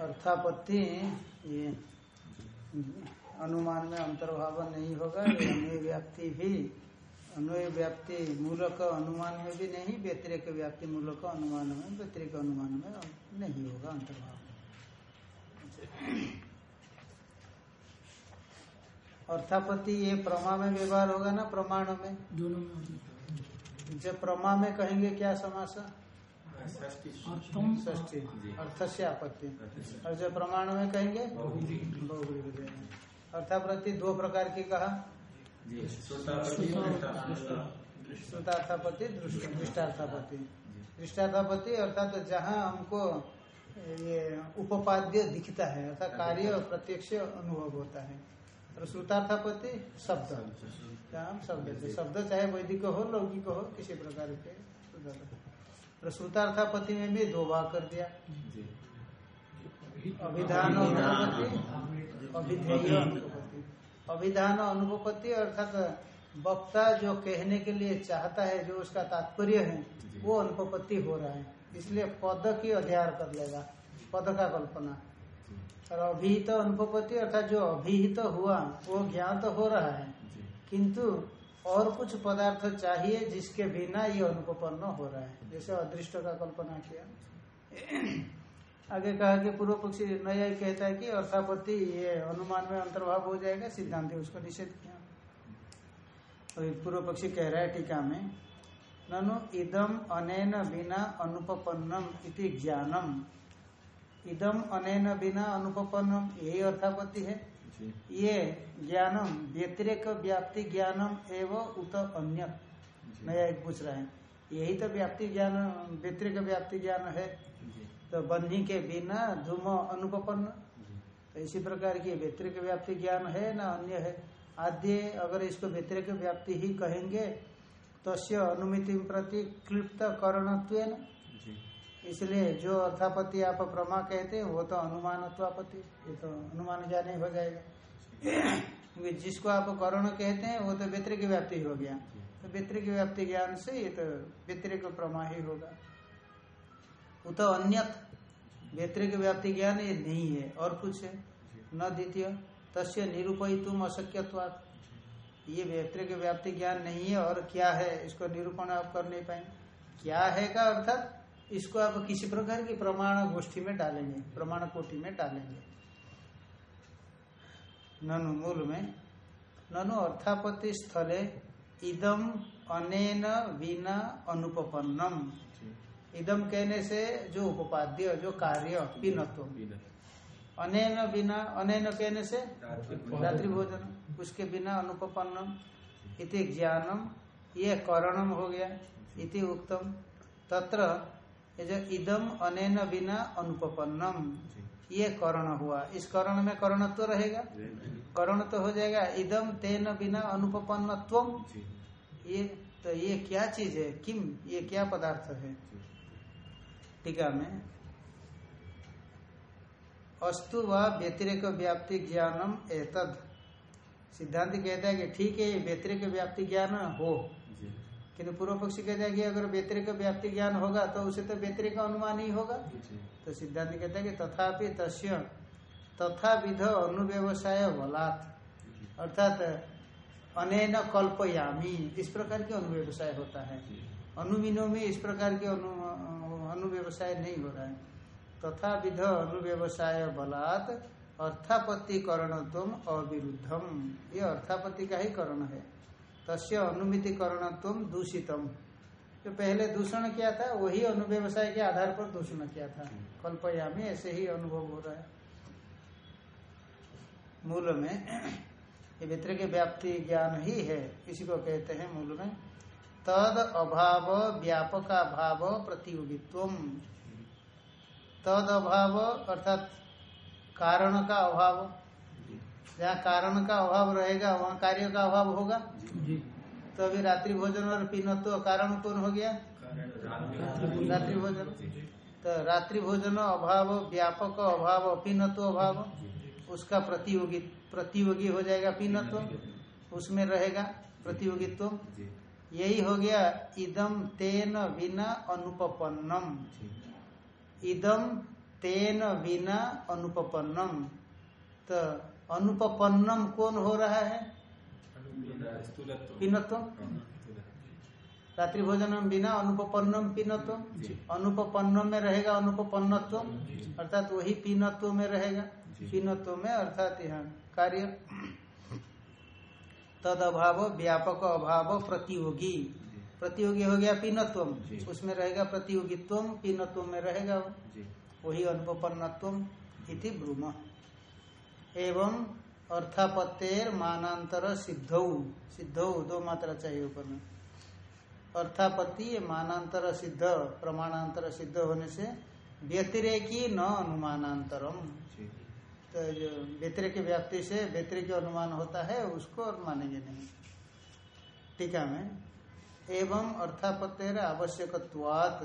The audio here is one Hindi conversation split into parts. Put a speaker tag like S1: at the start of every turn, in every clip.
S1: अर्थापत्ति, ये अनुमान में अंतर्भाव नहीं होगा व्याप्ति भी अन्वय व्याप्ति मूलक अनुमान में भी नहीं, व्यतिरिक व्याप्ति मूलक अनुमान में, व्यतिरिक अनुमान में नहीं होगा अंतर्भाव। अर्थापत्ति ये प्रमा में व्यवहार होगा ना प्रमाण में?
S2: दोनों में
S1: जब प्रमा में कहेंगे क्या समास?
S2: अर्थम।
S1: अर्थ से आपत्ति। और जब प्रमाण में कहेंगे? अर्थाप्रति दो प्रकार की कहा? श्रुतार्थापत्ति दृष्ट- दृष्टार्थापत्ति। दृष्टार्थापत्ति। अर्थात तो जहाँ हमको ये उपाद्य दिखता है अर्थात कार्य और प्रत्यक्ष अनुभव होता है। और श्रुतार्थापत्ति शब्द। शब्द शब्द। चाहे वैदिक हो लौकिक हो किसी प्रकार के और श्रुतार्थापत्ति में भी दो भाग कर दिया। अभिधान अभिधेय अनुपत्ति अभिधान अनुपत्ति अर्थात वक्ता जो कहने के लिए चाहता है जो उसका तात्पर्य है वो अनुपत्ति हो रहा है। इसलिए पद की अध्यार कर लेगा पद का कल्पना। और अभिहित अनुपति अर्थात जो अभिहित हुआ वो ज्ञात हो रहा है। किंतु और कुछ पदार्थ चाहिए जिसके बिना ये अनुपन्न हो रहा है। जैसे अदृष्ट का कल्पना किया। आगे कहा कि पूर्व पक्षी नया कहता है कि अर्थापत्ति ये अनुमान में अंतर्भाव हो जाएगा सिद्धांत उसको निषेध किया। अभी पूर्व पक्षी कह रहा है टीका में ननु इदम अनेन बिना अनुपन्नम इति ज्ञानम। इदम अनेन बिना अनुपन्नम यही अर्थापत्ति है। ये ज्ञानम व्यतिरेक व्याप्ति ज्ञानम एवं उत अन्य। नया एक पूछ रहा है। यही तो व्याप्ति ज्ञान व्यतिरिक व्याप्ति ज्ञान है। तो बंधी के बिना धूम अनुपन्न तो इसी प्रकार की व्यतिरिक व्याप्ति ज्ञान है ना अन्य है। आद्य अगर इसको व्यतिरिक व्याप्ति ही कहेंगे तस्य अनुमिति प्रति क्लिप्त करणत्व इसलिए जो अर्थापति आप प्रमा कहते हैं वो तो अनुमानत्वापत्ति ये तो अनुमान जाने हो जाएगा। क्योंकि जिसको आप करण कहते हैं वो तो व्यतिरिक व्याप्ति हो गया। तो व्यतिरिक व्याप्ति ज्ञान से ये तो व्यतिरिक प्रमा ही होगा। वो तो अन्यत व्यतिरिक व्याप्ति ज्ञान ये नहीं है और कुछ है। न द्वितीय तस्य निरूपय तुम अशक्यत्वात् ये व्यतिरिक व्याप्ति ज्ञान नहीं है और क्या है? इसको निरूपण आप कर नहीं पाएँगे। क्या है का अर्थात? इसको आप किसी प्रकार की प्रमाण गोष्ठी में डालेंगे प्रमाण कोटि में डालेंगे। ननु मूल में ननु अर्थापत्ति स्थले इदम अनेन बिना अनुपन्नम इदम कहने से जो उपाद्य जो कार्य पिनत्व। अनेन बिना अनेन कहने से? रात्रि भोजन। उसके बिना अनुपन्नम इति ज्ञानम ये करणम हो गया इति उत्तम तत्र ये जो इदम अनेन बिना अनुपन्नम ये करण हुआ। इस करण में करणत्व रहेगा? करण तो हो जाएगा इदम तेन बिना अनुपन्नत्व ये तो ये क्या चीज़ है? किम? ये क्या पदार्थ है? टीका में अस्तु व व्यतिरेक व्याप्ति ज्ञानम एतद। सिद्धांत कहता है कि ठीक है ये व्यतिरेक व्याप्ति ज्ञान हो। किंतु पूर्व पक्षी कहता है कि अगर व्यतिरिक व्याप्ति ज्ञान होगा तो उसे तो व्यतिरिक अनुमान ही होगा। तो सिद्धांत कहता है कि तथापि तस्य तथा विध अनुव्यवसाय बलात्। अर्थात अनेन कल्पयामी। इस प्रकार के अनुव्यवसाय होता है। अनुमीनों में इस प्रकार के अनु अनुव्यवसाय नहीं हो रहा है। तथा विध अनुव्यवसाय बलात् अर्थापत्ति करणत्व अविरुद्धम। ये अर्थापत्ति का ही करण है। तस्य अनुमिति करणत्व दूषितम। जो पहले दूषण किया था, वही अनुव्यवसाय के आधार पर दूषण किया था। कल्पया में ऐसे ही अनुभव हो रहा है। मूल में, ये के व्याप्ति ज्ञान ही है, इसी को कहते हैं मूल में। तद अभाव, व्यापक अभाव प्रतियोगित्व तद अभाव अर्थात कारण का अभाव। जहाँ कारण का अभाव रहेगा वहाँ कार्य का अभाव होगा। तो अभी रात्रि भोजन और पीनत्व कारण कौन हो गया? रात्रि भोजन। तो रात्रि भोजन अभाव व्यापक अभाव अपीनत्व अभाव उसका प्रतियोगी प्रतियोगी हो जाएगा पीनत्व उसमें रहेगा प्रतियोगित्व। यही हो गया इदम तेन बिना अनुपपन्नम। इदम तेन बिना अनुपपन्नम। तो अनुपन्नम कौन हो रहा है? पीनत्व
S3: स्थूलत्व।
S1: रात्रि भोजन बिना अनुपन्नम पीनत्व
S3: जी।
S1: अनुपपन्नम में रहेगा अनुपपन्नत्व अर्थात वही पीनत्व में रहेगा। पीनत्व में अर्थात यहाँ कार्य। तद अभाव व्यापक अभाव प्रतियोगी। प्रतियोगी हो गया पीनत्व उसमें रहेगा प्रतियोगित्व पीनत्व में रहेगा वही अनुपन्नत्व इति ब्रूम। एवं अर्थापत्तेर मानांतर सिद्धौ। सिद्धौ दो मात्रा चाहिए ऊपर में। अर्थापत्ति ये मानांतर सिद्ध प्रमाणांतर सिद्ध होने से व्यतिरेकी न अनुमानांतरम। तो जो व्यतिरेक व्याप्ति से व्यतिरिक अनुमान होता है उसको और मानेंगे नहीं। टीका में एवं अर्थापत्तेर आवश्यकत्वात्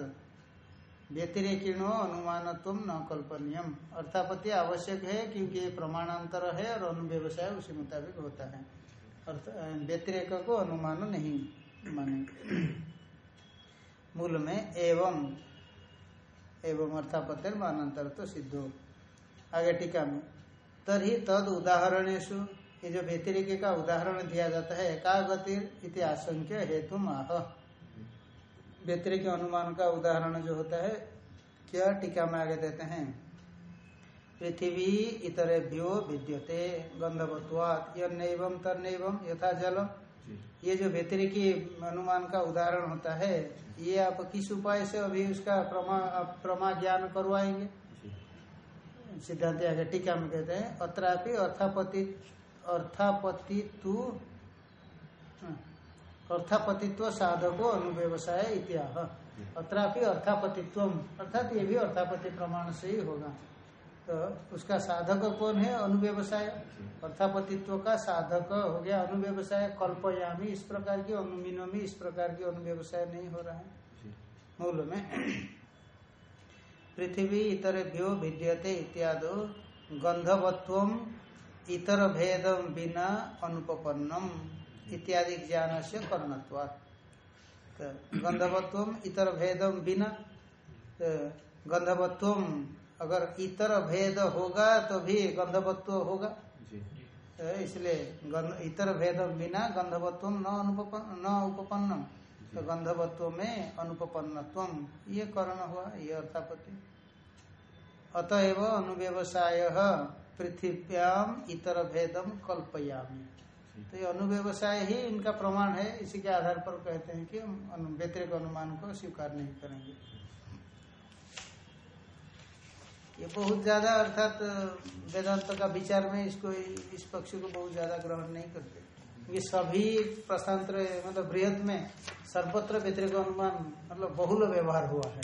S1: व्यतिरेकिणो अनुमानत्व न कल्पनीयम। अर्थापत्ति आवश्यक है क्योंकि ये प्रमाणांतर है और अनुव्यवसाय उसी मुताबिक होता है। अर्थ व्यतिरेक को अनुमान नहीं मानेंगे। मूल में एवं एवं अर्थापत्तिर मानांतर तो सिद्ध। हो आगे टीका में तरी तद उदाहरणेशु ये जो व्यतिरिक का उदाहरण दिया जाता है एकागतिर इति आशंक्य हेतु आह। व्यतिरिक अनुमान का उदाहरण जो होता है क्या टीका में आगे देते हैं? पृथ्वी इतरेभ्यो विद्यते गंधवत्वात् यम तन्नैवम यथा जल ये जो व्यतिरिकी अनुमान का उदाहरण होता है ये आप किस उपाय से अभी उसका प्रमा प्रमा ज्ञान करवाएँगे? सिद्धांत आगे टीका में कहते हैं अत्रापि अर्थापति अर्थापतित्व हाँ, अर्थापतित्व साधको अनुव्यवसाय इत्याह। अत्रापि अर्थापतित्व अर्थात ये भी अर्थापति प्रमाण से ही होगा। तो उसका साधक कौन है? अनुव्यवसाय। अर्थापतित्व का साधक हो गया अनुव्यवसाय। कल्पयामी इस प्रकार की अनुमीनो में इस प्रकार की अनुव्यवसाय नहीं हो रहा है। मूल में पृथ्वी इतरेभ्यो भिद्यते इत्यादि गंधवत्व इतर भेदम बिना अनुपन्नम इत्यादि ज्ञान से कर्णत्वात्। तो गंधवत्व इतर भेदम बिना तो गंधवत्व अगर इतर भेद होगा तो भी गंधवत्व होगा। तो इसलिए इतर भेदम बिना गंधवत्व न अनुपन्न न उपपन्नम। तो गंधवत्व में अनुपन्नत्व ये कर्ण हुआ ये अर्थापति अतएव अनुव्यवसाय पृथ्व्याम इतर भेदम कल्पयामी। तो ये अनुव्यवसाय ही इनका प्रमाण है, इसी के आधार पर कहते हैं कि हम व्यतिरिक अनुमान को स्वीकार नहीं करेंगे। ये बहुत ज़्यादा अर्थात, वेदांत का विचार में इसको इस पक्ष को बहुत ज़्यादा ग्रहण नहीं करते। ये सभी प्रशांतर मतलब बृहद में सर्वत्र व्यतिरिक अनुमान मतलब बहुल व्यवहार हुआ है।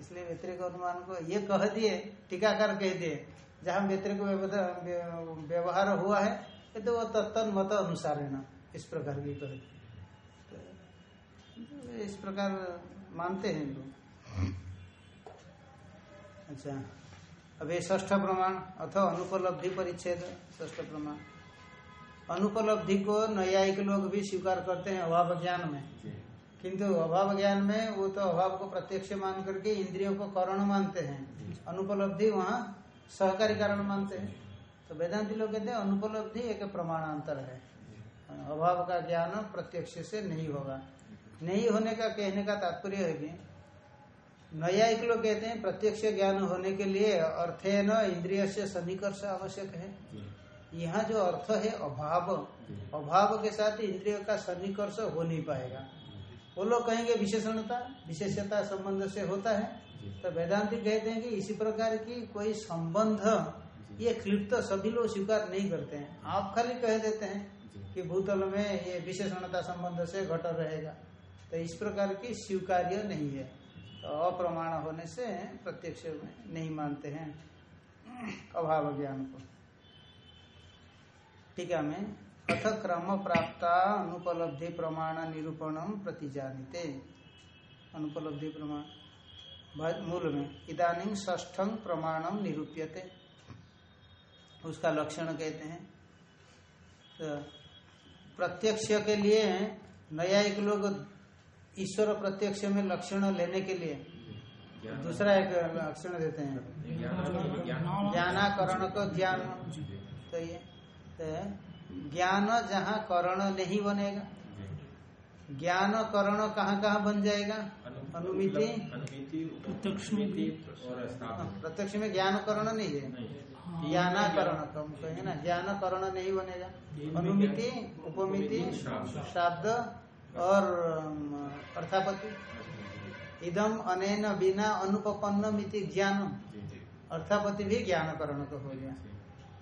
S1: इसलिए व्यतिरिक अनुमान को ये कह दिए, टीकाकार कह दिए जहाँ व्यतिरिक व्यवहार हुआ है तो वो तत्तन मत अनुसार है ना इस प्रकार की कहे तो इस प्रकार मानते हैं लोग। अच्छा अब ये ष्ठ प्रमाण अथवा अनुपलब्धि परिच्छेद ष्ठ प्रमाण। अनुपलब्धि को न्यायिक लोग भी स्वीकार करते हैं अभाव ज्ञान में। किंतु अभाव ज्ञान में वो तो अभाव को प्रत्यक्ष मान करके इंद्रियों को कारण मानते हैं। अनुपलब्धि वहाँ सहकारी कारण मानते हैं। तो वेदांति लोग कहते हैं, अनुपलब्धि एक प्रमाणांतर है। अभाव का ज्ञान प्रत्यक्ष से नहीं होगा। नहीं होने का कहने का तात्पर्य है कि न्यायिक लोग कहते हैं, प्रत्यक्ष ज्ञान होने के लिए अर्थे न इंद्रिय से सन्निकर्ष आवश्यक है। यहाँ जो अर्थ है अभाव अभाव के साथ इंद्रिय का सन्निकर्ष हो नहीं पाएगा। वो लोग कहेंगे विशेषणता विशेषता संबंध से होता है। तो वेदांति कहते हैं कि इसी प्रकार की कोई संबंध ये क्लिप्त सभी लोग स्वीकार नहीं करते हैं। आप खाली कह देते हैं कि भूतल में ये विशेषणता संबंध से घट रहेगा। तो इस प्रकार की स्वीकार्य नहीं है। तो अप्रमाण होने से प्रत्यक्ष में नहीं मानते हैं। अभाव ज्ञान को। टीका में अथ क्रम प्राप्त अनुपलब्धि प्रमाण निरूपणम प्रतिजानिते। अनुपलब्धि प्रमाण। मूल में इदानीं ष्ठं प्रमाणम निरूप्यते। उसका लक्षण कहते हैं। तो प्रत्यक्ष के लिए न्यायिक लोग ईश्वर प्रत्यक्ष में लक्षण लेने के लिए। दूसरा एक लक्षण देते हैं।
S3: ज्ञान ज्ञान
S1: ज्ञानाकरण को ज्ञान। तो ये तो ज्ञान जहाँ करण नहीं बनेगा। ज्ञान करण कहाँ कहाँ बन जाएगा? अनुमिति
S2: प्रत्यक्ष में।
S1: हाँ, प्रत्यक्ष में ज्ञान करण नहीं है।
S3: नहीं
S1: ज्ञानाकरण कम कहेंगे ना ज्ञान करण नहीं बनेगा। अनुमिति उपमिति
S3: शाब्द।
S1: और अम, अर्थापत्ति। इदम अनेन बिना अनुपन्न मिति ज्ञानम।
S3: जी जी।
S1: भी ज्ञान करण को हो गया।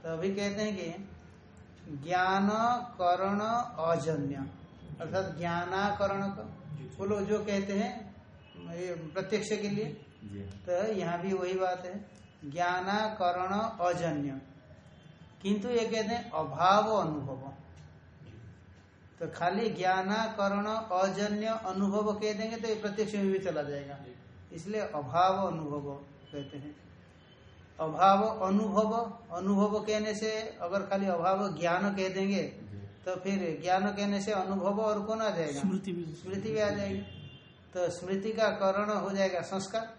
S1: तो अभी कहते हैं कि ज्ञान करण अजन्य। अर्थात ज्ञानाकरण का। वो लोग जो कहते हैं ये प्रत्यक्ष के लिए। तो यहाँ भी वही बात है। ज्ञानाकरण अजन्य। किंतु ये कहते हैं अभाव अनुभव। तो खाली ज्ञानाकरण अजन्य अनुभव कह देंगे तो ये प्रत्यक्ष में भी चला जाएगा। इसलिए अभाव अनुभव कहते हैं। अभाव अनुभव अनुभव कहने से अगर खाली अभाव ज्ञान कह देंगे तो फिर ज्ञान कहने से अनुभव और कौन आ जाएगा?
S2: स्मृति भी
S1: स्मृति भी आ जाएगी। तो स्मृति का करण हो जाएगा संस्कार।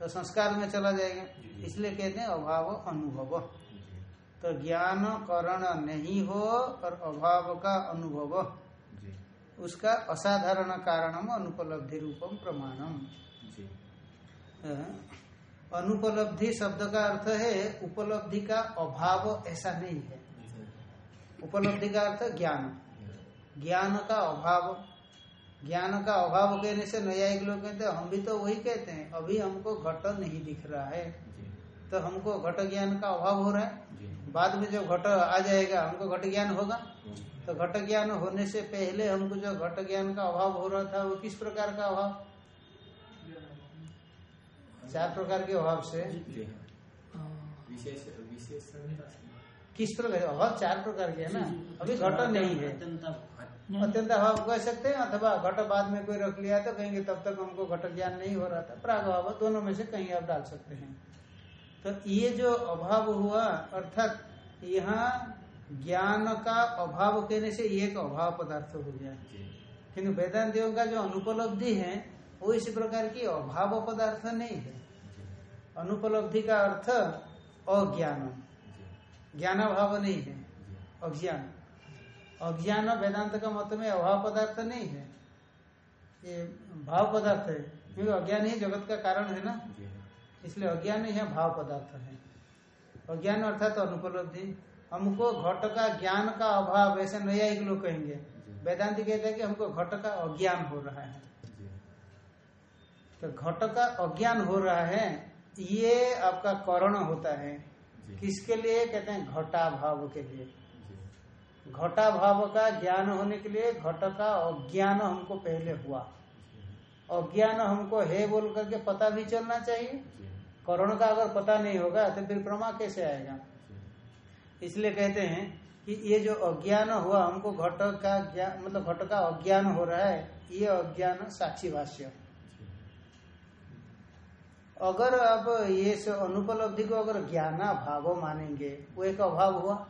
S1: तो संस्कार में चला जाएगा। इसलिए कहते हैं अभाव अनुभव। तो ज्ञान करण नहीं हो और अभाव का अनुभव। उसका असाधारण कारणम अनुपलब्धि रूपम प्रमाणम।
S3: जी।
S1: अ, अनुपलब्धि शब्द का अर्थ है उपलब्धि का अभाव ऐसा नहीं है। उपलब्धि का अर्थ ज्ञान। ज्ञान का अभाव। ज्ञान का अभाव कहने से न्यायिक लोग कहते हैं हम भी तो वही कहते हैं अभी हमको घट नहीं दिख रहा है। तो हमको घट ज्ञान का अभाव हो रहा है। बाद में जो घट आ जाएगा हमको घट ज्ञान होगा। तो घट ज्ञान होने से पहले हमको जो घट ज्ञान का अभाव हो रहा था वो किस प्रकार का अभाव? चार प्रकार के अभाव से।
S3: जी। हाँ। विशेष
S1: किस प्रकार अभाव चार प्रकार के है ना? अभी घट नहीं है। अत्यंत अभाव। कह सकते हैं अथवा घट बाद में कोई रख लिया तो कहेंगे तब तक हमको घट ज्ञान नहीं हो रहा था। प्राग अभाव दोनों में से कहीं आप डाल सकते हैं। तो ये जो अभाव हुआ अर्थात यहाँ ज्ञान का अभाव कहने से ये एक अभाव पदार्थ हो गया। किंतु वेदांतियों का जो अनुपलब्धि है वो इसी प्रकार की अभाव पदार्थ नहीं है। अनुपलब्धि का अर्थ अज्ञान।
S3: ज्ञान
S1: ज्ञानाभाव नहीं है। अज्ञान। अज्ञान वेदांत का मत में अभाव पदार्थ नहीं है। ये भाव पदार्थ है। क्योंकि अज्ञान ही जगत का कारण है ना। इसलिए अज्ञान ही है, भाव पदार्थ है। अज्ञान अर्थात तो अनुपलब्धि। हमको घट का ज्ञान का अभाव, ऐसे न्यायिक लोग कहेंगे। वेदांति कहते हैं कि हमको घट का अज्ञान हो रहा है। तो घट का अज्ञान हो रहा है ये आपका करण होता है। किसके लिए? कहते हैं घटा भाव के लिए। घटा भाव का ज्ञान होने के लिए घट का अज्ञान हमको पहले हुआ। अज्ञान हमको है बोल करके पता भी चलना चाहिए। करण का अगर पता नहीं होगा तो फिर प्रमा कैसे आएगा? इसलिए कहते हैं कि ये जो अज्ञान हुआ हमको घट का ज्ञान मतलब घट का अज्ञान हो रहा है ये अज्ञान साक्षी भाष्य। अगर आप ये अनुपलब्धि को अगर ज्ञाना भाव मानेंगे, वो एक अभाव हुआ।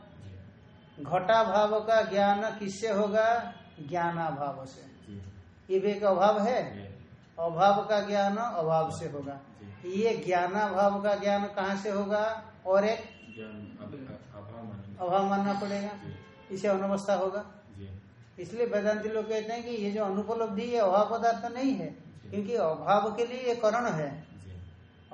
S1: घटा भाव का ज्ञान किससे होगा? ज्ञाना भाव से। ये भी एक अभाव है? अभाव का ज्ञान अभाव से होगा। ये ज्ञाना भाव का ज्ञान कहाँ से होगा? और एक
S3: अभाव
S1: मानना पड़ेगा। इसे अनवस्था होगा। इसलिए वेदांति लोग कहते हैं कि ये जो अनुपलब्धि, ये अभाव पदार्थ नहीं है। क्योंकि अभाव के लिए ये करण है।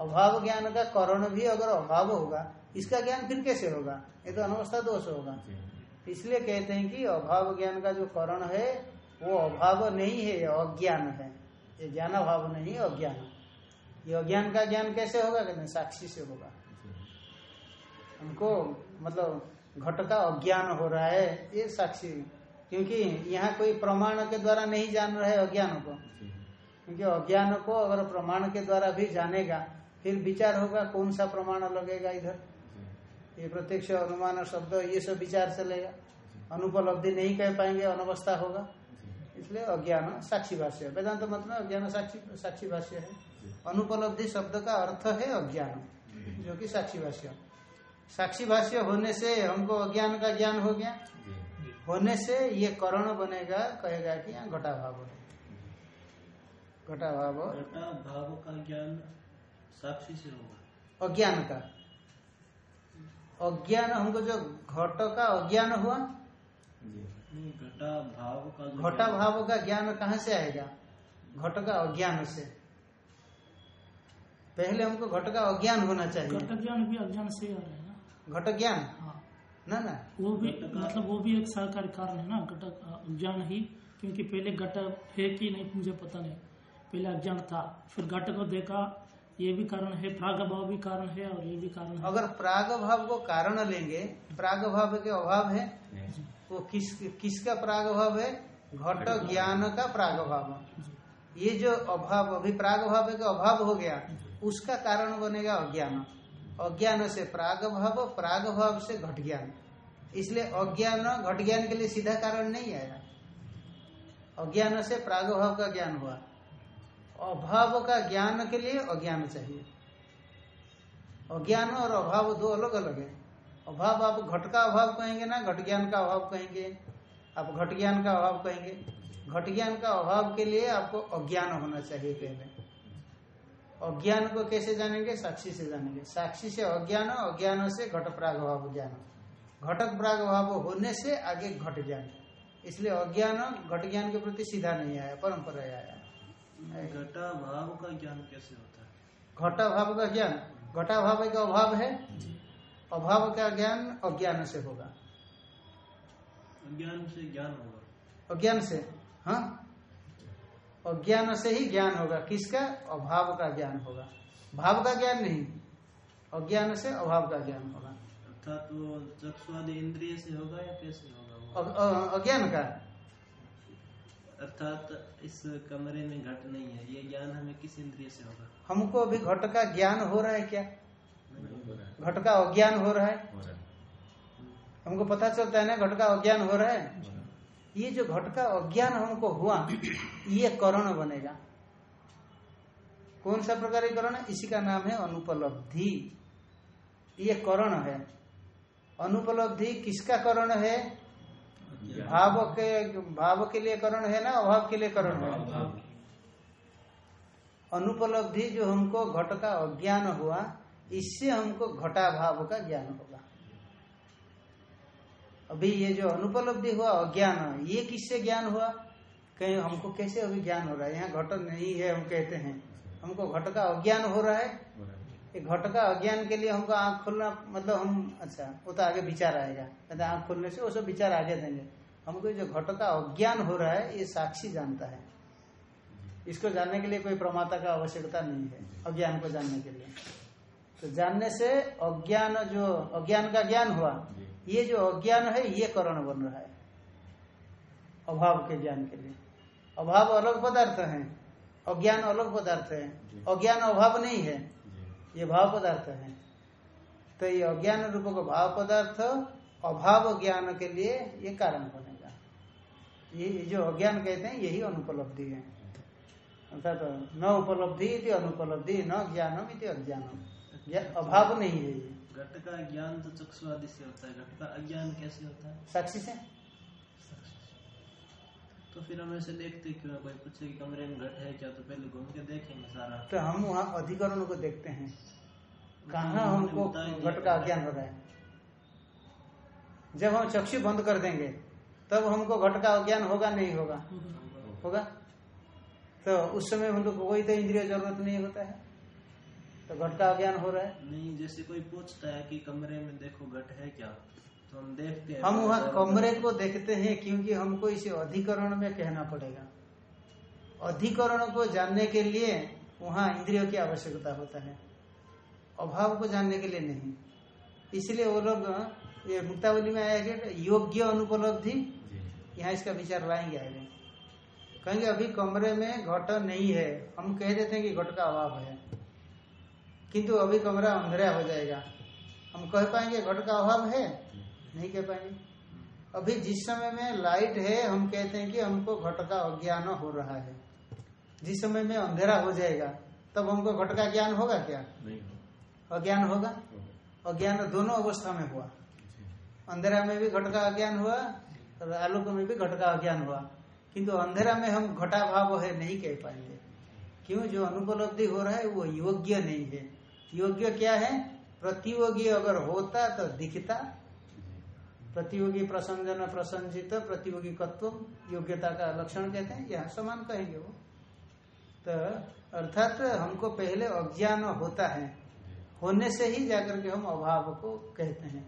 S1: अभाव ज्ञान का करण भी अगर अभाव होगा इसका ज्ञान फिर कैसे होगा? ये तो अनवस्था दोष होगा। इसलिए कहते हैं कि अभाव ज्ञान का जो करण है वो अभाव नहीं है अज्ञान है। ये ज्ञान अभाव नहीं अज्ञान। ये अज्ञान का ज्ञान कैसे होगा? कहते हैं साक्षी से होगा। हमको मतलब घट का अज्ञान हो रहा है ये साक्षी। क्योंकि यहाँ कोई प्रमाण के द्वारा नहीं जान रहे अज्ञान को। क्योंकि अज्ञान को अगर प्रमाण के द्वारा भी जानेगा फिर विचार होगा कौन सा प्रमाण लगेगा इधर। ये प्रत्यक्ष अनुमान शब्द, ये सब विचार चलेगा। अनुपलब्धि नहीं कह पाएँगे, अनवस्था होगा। इसलिए अज्ञान साक्षी भाष्य वेदांत मत में अज्ञान साक्षी साक्षी भाष्य है। अनुपलब्धि शब्द का अर्थ है अज्ञान, जो कि साक्षी भाष्य साक्षी भाष्य होने से हमको अज्ञान का ज्ञान हो गया। होने से ये करण बनेगा, कहेगा कि यहाँ घटा भाव है। घटा भाव
S2: का ज्ञान साक्षी से होगा।
S1: अज्ञान का। अज्ञान हमको जो घट का अज्ञान हुआ?
S2: घटा भाव का
S1: घटा
S2: ज्ञान-
S1: भाव का ज्ञान कहाँ से आएगा? घट का अज्ञान से। पहले हमको घट का अज्ञान होना चाहिए।
S4: घटक ज्ञान भी अज्ञान से आ रहा है ना?
S1: घट ज्ञान?
S4: हाँ।
S1: ना ना।
S4: वो भी मतलब वो भी एक सहकारी कारण है ना घटक अज्ञान ही क्योंकि पहले घट है कि नहीं मुझे पता नहीं। पहले अज्ञान था फिर घट को देखा ये भी कारण है प्राग भाव भी कारण है और ये भी कारण है।
S1: अगर प्राग भाव को कारण लेंगे प्राग भाव के अभाव है? वो किस किसका प्राग भाव है? घट ज्ञान का प्राग भाव ये जो अभाव अभी प्राग भाव का अभाव हो गया उसका कारण बनेगा अज्ञान। अज्ञान से प्राग भाव प्राग भाव से घट ज्ञान। इसलिए अज्ञान घट ज्ञान के लिए सीधा कारण नहीं आया। अज्ञान से प्राग भाव का ज्ञान हुआ। अभाव का ज्ञान के लिए अज्ञान चाहिए। अज्ञान और अभाव दो अलग अलग है। अभाव आप घट का अभाव कहेंगे ना, घट ज्ञान का अभाव कहेंगे। आप घट ज्ञान का अभाव कहेंगे। घट ज्ञान का अभाव के लिए आपको अज्ञान होना चाहिए पहले। अज्ञान को कैसे जानेंगे? साक्षी से जानेंगे। साक्षी से अज्ञान अज्ञान से घट प्रागभाव ज्ञान। घटक प्रागभाव होने से आगे घट ज्ञान। इसलिए अज्ञान, घट ज्ञान के प्रति सीधा नहीं आया परंपरा आया।
S2: घटा भाव का ज्ञान कैसे होता है?
S1: घटा भाव का ज्ञान? घटा भाव का अभाव है। अभाव का ज्ञान अज्ञान से होगा।
S2: अज्ञान से ज्ञान होगा।
S1: अज्ञान से हाँ? अज्ञान से ही ज्ञान होगा। किसका? अभाव का ज्ञान होगा। भाव का ज्ञान नहीं। अज्ञान से अभाव का ज्ञान होगा।
S2: अर्थात वो चक्षुआदि इंद्रिय से होगा या कैसे होगा
S1: अज्ञान का।
S2: अर्थात इस कमरे में घट नहीं है ये ज्ञान हमें किस इंद्रिय से होगा?
S1: हमको अभी घट का ज्ञान हो रहा है क्या? घट का अज्ञान हो रहा है? हमको पता चलता है ना घट का अज्ञान हो रहा है। ये जो घट का अज्ञान हमको हुआ ये करण बनेगा। कौन सा प्रकार की करण? है इसी का नाम है अनुपलब्धि। ये करण है। अनुपलब्धि किसका करण है? भाव के भाव के लिए करण है ना अभाव के लिए करण है? अनुपलब्धि जो हमको घट का अज्ञान हुआ इससे हमको घटा भाव का ज्ञान होगा। अभी ये जो अनुपलब्धि हुआ अज्ञान ये किससे ज्ञान हुआ? कहीं हमको कैसे अभी ज्ञान हो रहा है? यहाँ घट नहीं है हम कहते हैं। हमको घट का अज्ञान हो रहा है। घट का अज्ञान के लिए हमको आँख खोलना मतलब हम अच्छा वो तो आगे विचार आएगा। कहते हैं आँख खोलने से वो सब विचार आगे देंगे। हमको जो घट का अज्ञान हो रहा है ये साक्षी जानता है। इसको जानने के लिए कोई प्रमाता का आवश्यकता नहीं है अज्ञान को जानने के लिए। तो जानने से अज्ञान जो अज्ञान का ज्ञान हुआ ये जो अज्ञान है ये करण बन रहा है अभाव के ज्ञान के लिए। अभाव अलग पदार्थ है अज्ञान अलग पदार्थ है। अज्ञान अभाव नहीं है ये भाव पदार्थ है। तो ये अज्ञान रूप को भाव पदार्थ अभाव ज्ञान के लिए ये कारण बनेगा। ये जो अज्ञान कहते हैं यही अनुपलब्धि है। अर्थात तो न उपलब्धि अनुपलब्धि न ज्ञानम इति अज्ञानम। ज्ञा- अभाव नहीं है ये।
S2: घट का ज्ञान तो चक्षुआदि से होता है। घट का अज्ञान कैसे होता है?
S1: साक्षी से।
S2: तो फिर हम ऐसे देखते क्यों कोई पूछे कि कमरे में घट है क्या तो पहले घूम के देखेंगे सारा।
S1: तो हम वहाँ अधिकरण को देखते हैं। कहाँ हमको घट का अज्ञान हो रहा है। जब हम चक्षु बंद कर देंगे तब हमको घट का अज्ञान होगा नहीं होगा? होगा? तो उस समय हम लोग कोई तो इंद्रिय ज़रूरत नहीं होता है। तो घट का अज्ञान हो रहा है।
S2: नहीं जैसे कोई पूछता है कि कमरे में देखो घट है क्या? हम देखते हैं।
S1: हम वहाँ कमरे को देखते हैं क्योंकि हमको इसे अधिकरण में कहना पड़ेगा। अधिकरण को जानने के लिए वहाँ इंद्रियों की आवश्यकता होता है। अभाव को जानने के लिए नहीं। इसलिए वो लोग ये मुक्तावली में आया कि योग्य अनुपलब्धि यहाँ इसका विचार लाएँगे आगे। कहेंगे अभी कमरे में घट नहीं है। हम कह देते हैं कि घट का अभाव है। किंतु अभी कमरा अंधेरा हो जाएगा। हम कह पाएँगे घट का अभाव है। नहीं कह पाएँगे। अभी जिस समय में लाइट है हम कहते हैं कि हमको घट का अज्ञान हो रहा है। जिस समय में अंधेरा हो जाएगा तब हमको घट का ज्ञान होगा क्या?
S3: नहीं
S1: अज्ञान होगा? अज्ञान दोनों अवस्था में हुआ। अंधेरा में भी घट का अज्ञान हुआ और आलोक में भी घट का अज्ञान हुआ। किंतु अंधेरा में हम घटा भाव है नहीं कह पाएँगे। क्यों? जो अनुपलब्धि हो रहा है वो योग्य नहीं है। योग्य क्या है? प्रतियोगी अगर होता तो दिखता प्रतियोगी प्रसंजन प्रसंजित, प्रतियोगी तत्व योग्यता का लक्षण कहते हैं, यहाँ समान कहेंगे वो। तो अर्थात हमको पहले अज्ञान होता है, होने से ही जाकर के हम अभाव को कहते हैं।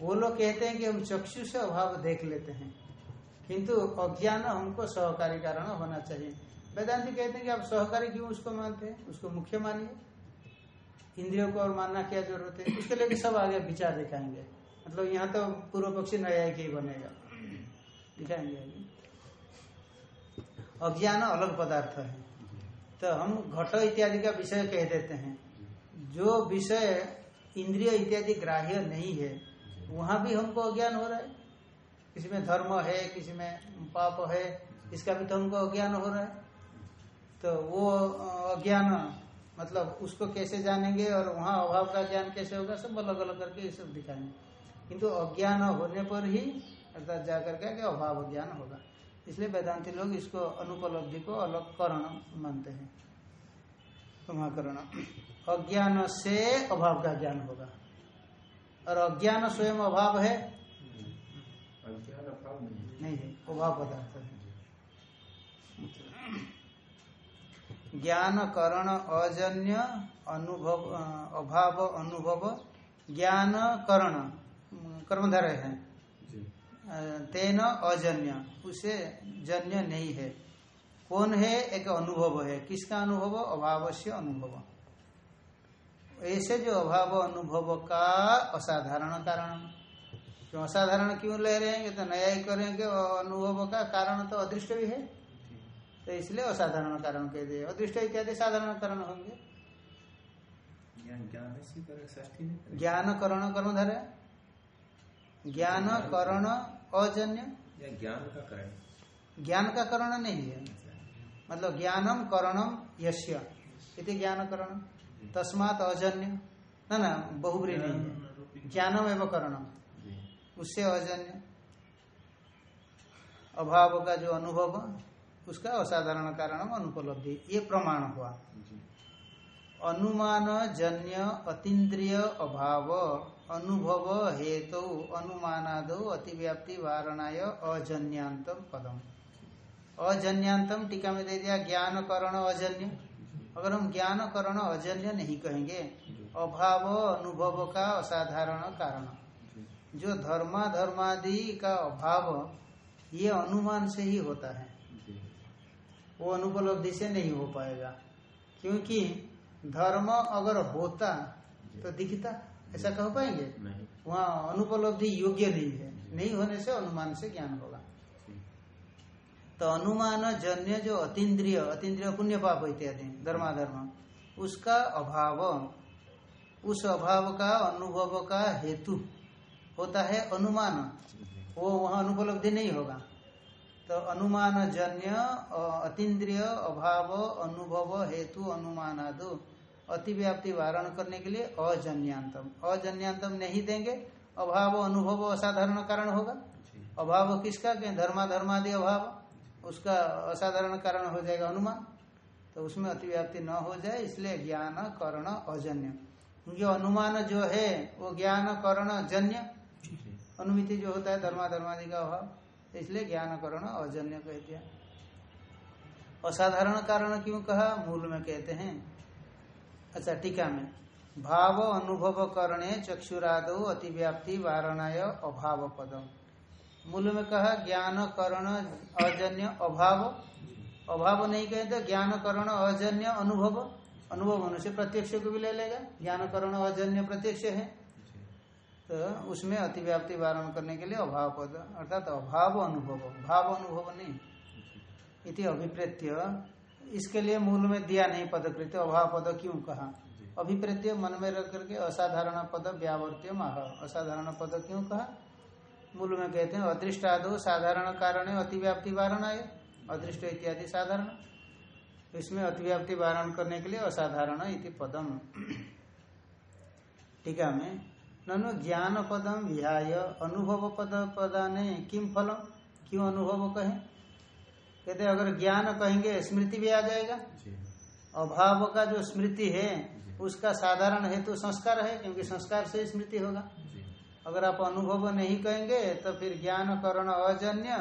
S1: वो लोग कहते हैं कि हम चक्षु से अभाव देख लेते हैं, किंतु अज्ञान हमको सहकारी कारण होना चाहिए। वेदांति कहते हैं कि आप सहकारी क्यों उसको मानते हैं? उसको मुख्य मानिए। इंद्रियों को और मानना क्या ज़रूरत है? उसके लिए सब आगे विचार दिखाएँगे। मतलब यहाँ तो पूर्व पक्षी नया ही बनेगा। दिखाएँगे अज्ञान अलग पदार्थ है। तो हम घट इत्यादि का विषय कह देते हैं। जो विषय इंद्रिय इत्यादि ग्राह्य नहीं है, वहाँ भी हमको अज्ञान हो रहा है। किसी में धर्म है, किसी में पाप है, इसका भी तो हमको अज्ञान हो रहा है। तो वो अज्ञान मतलब उसको कैसे जानेंगे और वहाँ अभाव का ज्ञान कैसे होगा, सब अलग अलग करके ये सब दिखाएँगे। किंतु अज्ञान होने पर ही अर्थात जाकर के क्या अभाव ज्ञान होगा। इसलिए वेदांति लोग इसको अनुपलब्धि को अलग करण मानते हैं। समाकरण। अज्ञान से अभाव का ज्ञान होगा। और अज्ञान स्वयं अभाव है?
S3: नहीं है।
S1: अभाव पदार्थ है। ज्ञान करण अजन्य अनुभव अभाव अनुभव। ज्ञान करण कर्मधारय है। तेन अजन्य। उसे जन्य नहीं है। कौन है? एक अनुभव है। किसका अनुभव? अभाव से अनुभव। ऐसे जो अभाव अनुभव का असाधारण कारण। क्यों असाधारण क्यों ले रहे हैं? तो नया ही करेंगे अनुभव का कारण तो अदृष्ट भी है। तो इसलिए असाधारण कारण कह दिए। अदृष्ट इत्यादि साधारण कारण होंगे।
S3: ज्ञान
S1: करण कर्मधार ज्ञान करण अजन्य
S3: ज्ञान का करण।
S1: ज्ञान का करण नहीं है। मतलब ज्ञानम करणम यश्य इति ज्ञान करण तस्मात अजन्य। ना ना बहुब्री नहीं है। ज्ञानम एवं करणम उससे अजन्य। अभाव का जो अनुभव उसका असाधारण कारण अनुपलब्धि। ये प्रमाण हुआ। अनुमान जन्य अतीन्द्रिय अभाव। अनुभव हेतु तो, अनुमानादो अतिव्याप्ति वारणाय अजन्यांतम पदम। अजन्यांतम टीका में दे दिया ज्ञान करण अजन्य। अगर हम ज्ञान करण अजन्य नहीं कहेंगे अभाव अनुभव का असाधारण कारण।
S3: जो
S1: धर्मा धर्मादि का अभाव ये अनुमान से ही होता है। वो अनुपलब्धि से नहीं हो पाएगा। क्योंकि धर्म अगर होता तो दिखता। ऐसा कह पाएँगे?
S3: नहीं।
S1: वहाँ अनुपलब्धि योग्य नहीं है। नहीं होने से अनुमान से ज्ञान होगा। तो अनुमान जन्य जो अतीन्द्रिय अतीन्द्रिय पुण्य पाप इत्यादि धर्माधर्म उसका अभाव उस अभाव का अनुभव का हेतु होता है अनुमान। वो वहाँ अनुपलब्धि नहीं होगा। तो अनुमान जन्य अ, अतीन्द्रिय अभाव अनुभव हेतु अनुमानादो अतिव्याप्ति वारण करने के लिए अजन्यांतम। अजन्यांतम नहीं देंगे अभाव अनुभव असाधारण कारण होगा। अभाव किसका? के धर्मा धर्मादि अभाव। उसका असाधारण कारण हो जाएगा अनुमान। तो उसमें अतिव्याप्ति न हो जाए इसलिए ज्ञान करण अजन्य। क्योंकि अनुमान जो है वो ज्ञान करण जन्य। अनुमिति जो होता है धर्मा धर्मादि का अभाव। इसलिए ज्ञान करण अजन्य कह दिया। असाधारण कारण क्यों कहा? मूल में कहते हैं अच्छा टीका में भाव अनुभव करणे चक्षुरादो अतिव्याप्ति वारणाय अभाव पदम मूल में कहा, ज्ञान, करण, अजन्य, अभाव। अभाव नहीं कहे तो ज्ञान, करण, अजन्य, अनुभव। अनुभव से प्रत्यक्ष को भी ले लेगा। ज्ञान, करण, अजन्य प्रत्यक्ष है। तो उसमें अतिव्याप्ति वारण करने के लिए अभाव पद अर्थात अभाव अनुभव। भाव अनुभव नहीं। इति अभिप्रेत्य इसके लिए मूल में दिया नहीं पदकृत्य अभाव पद क्यों कहा? अभिप्रेत्य मन में रख करके असाधारण पद व्यावर्त्य माह असाधारण पद क्यों कहा? मूल में कहते हैं अदृष्ट आदो साधारण कारण अतिव्याप्ति वारण आए अदृष्ट इत्यादि साधारण। इसमें अतिव्याप्ति वारण करने के लिए असाधारण इति पदम। टीका में ननु ज्ञान पदम विहाय अनुभव पद पदाने किम फलम? क्यों अनुभव कहें? कहते अगर ज्ञान कहेंगे स्मृति भी आ जाएगा। अभाव का जो स्मृति है उसका साधारण हेतु तो संस्कार है क्योंकि संस्कार से स्मृति होगा। अगर आप अनुभव नहीं कहेंगे तो फिर ज्ञान करण अजन्य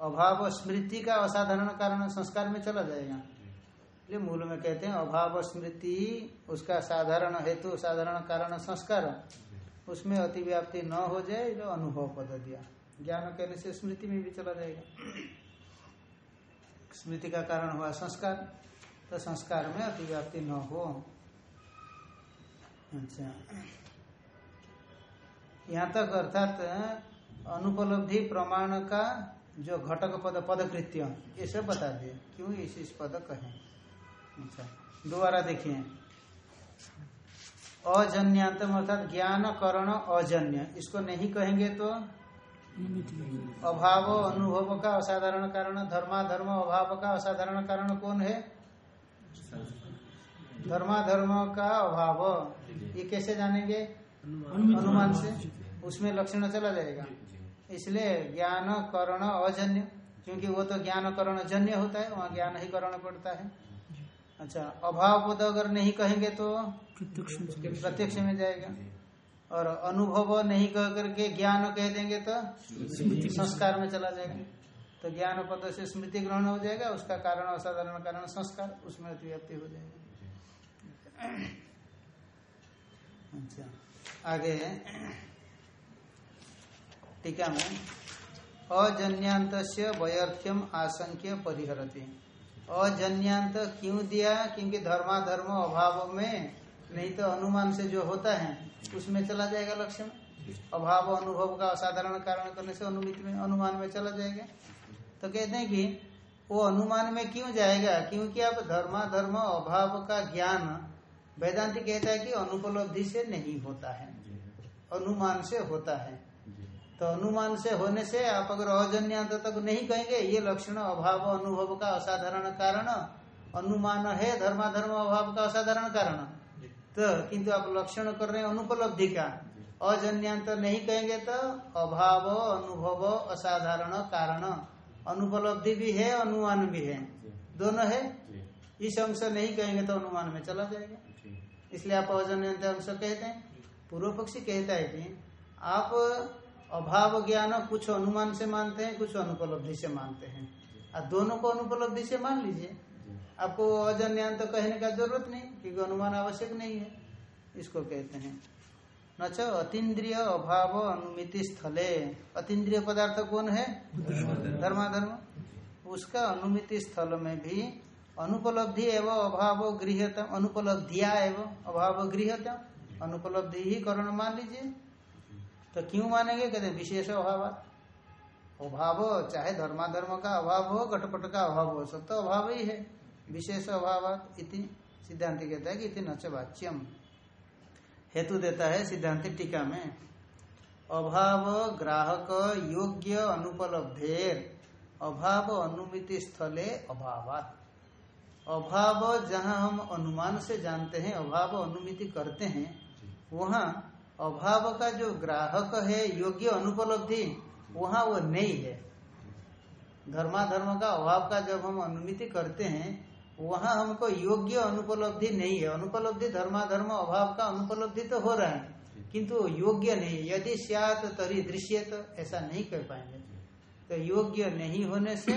S1: अभाव स्मृति का असाधारण कारण संस्कार में चला जाएगा। इसलिए मूल में कहते हैं अभाव स्मृति उसका साधारण हेतु साधारण कारण संस्कार। उसमें अतिव्याप्ति न हो जाए जो अनुभव पद दिया। ज्ञान कहने से स्मृति में भी चला जाएगा। स्मृति का कारण हुआ संस्कार। तो संस्कार में अतिव्याप्ति न हो। अच्छा। यहाँ तक अर्थात अनुपलब्धि प्रमाण का जो घटक पद, पदकृत्य, ये सब बता दिए। क्यों इस इस पद कहें? अच्छा दोबारा देखिए। अजन्यांतम अर्थात ज्ञान करण अजन्य। इसको नहीं कहेंगे तो अभाव अनुभव का असाधारण कारण धर्माधर्म अभाव का असाधारण कारण कौन है? धर्माधर्म का अभाव। ये कैसे जानेंगे? अनुमान से। उसमें लक्षण चला जाएगा। इसलिए ज्ञान करण अजन्य क्योंकि वो तो ज्ञान करण जन्य होता है वहाँ ज्ञान ही करण पड़ता है। अच्छा अभाव पद अगर नहीं कहेंगे तो
S4: प्रत्यक्ष में
S1: प्रत्यक्ष में जाएगा। और अनुभव नहीं कह करके ज्ञान कह देंगे तो संस्कार में चला जाएगा। तो ज्ञान पद से स्मृति ग्रहण हो जाएगा उसका कारण असाधारण कारण संस्कार उसमें अतिव्याप्ति हो जाएगी। अच्छा आगे टीका में अजन्यांत वयर्थ्यम आशंक्य परिहरती। अजन्यांत क्यों दिया? क्योंकि धर्माधर्म अभाव में नहीं तो अनुमान से जो होता है, उसमें चला जाएगा लक्ष्य में। अभाव अनुभव का असाधारण कारण करने से अनुमित में, अनुमान में चला जाएगा। तो कहते हैं कि वो अनुमान में क्यों जाएगा? क्योंकि आप धर्माधर्म अभाव का ज्ञान वेदांति कहता है कि अनुपलब्धि से नहीं होता है। अनुमान से होता है। तो अनुमान से होने से आप अगर अजन्यांत तक नहीं कहेंगे, ये लक्षण अभाव अनुभव का असाधारण कारण। अनुमान है धर्माधर्म अभाव का असाधारण कारण। तो किंतु आप लक्षण कर रहे हैं अनुपलब्धि का। अजन्यांत नहीं कहेंगे तो अभाव अनुभव असाधारण कारण। अनुपलब्धि भी है अनुमान भी है। दोनों है? इस अंश नहीं कहेंगे तो अनुमान में चला जाएगा। इसलिए आप अजन्यंत अंश कहते हैं। पूर्व पक्षी कहता है कि आप अभाव ज्ञान कुछ अनुमान से मानते हैं कुछ अनुपलब्धि से मानते हैं। आप दोनों को अनुपलब्धि से मान लीजिए। आपको अजन्यांत कहने का ज़रूरत नहीं क्योंकि अनुमान आवश्यक नहीं है। इसको कहते हैं। नच अतीन्द्रिय अभाव अनुमिति स्थले। अतीन्द्रिय पदार्थ कौन है? धर्माधर्म। उसका अनुमिति स्थल में भी अनुपलब्धि एवं अभाव गृहता अनुपलब्धिया एवं अभाव गृहता अनुपलब्धि ही करण मान लीजिए। तो क्यों मानेंगे? कहते विशेष अभाव। अभाव चाहे धर्माधर्म का अभाव हो घटपट का अभाव हो सब तो अभाव ही है। विशेष अभाव इति सिद्धांति कहता है कि इति नच वाच्यम। हेतु देता है सिद्धांति टीका में अभाव ग्राहक योग्य अनुपलब्धेर अभाव अनुमिति स्थले अभावात। अभाव जहाँ हम अनुमान से जानते हैं अभाव अनुमिति करते हैं वहाँ अभाव का जो ग्राहक है योग्य अनुपलब्धि वहाँ वो नहीं है। धर्माधर्म का अभाव का जब हम अनुमिति करते हैं वहाँ हमको योग्य अनुपलब्धि नहीं है। अनुपलब्धि धर्माधर्म अभाव का अनुपलब्धि तो हो रहा है किंतु योग्य नहीं। यदि सियात तरी दृश्य तो ऐसा नहीं कर पाएँगे। तो योग्य नहीं होने से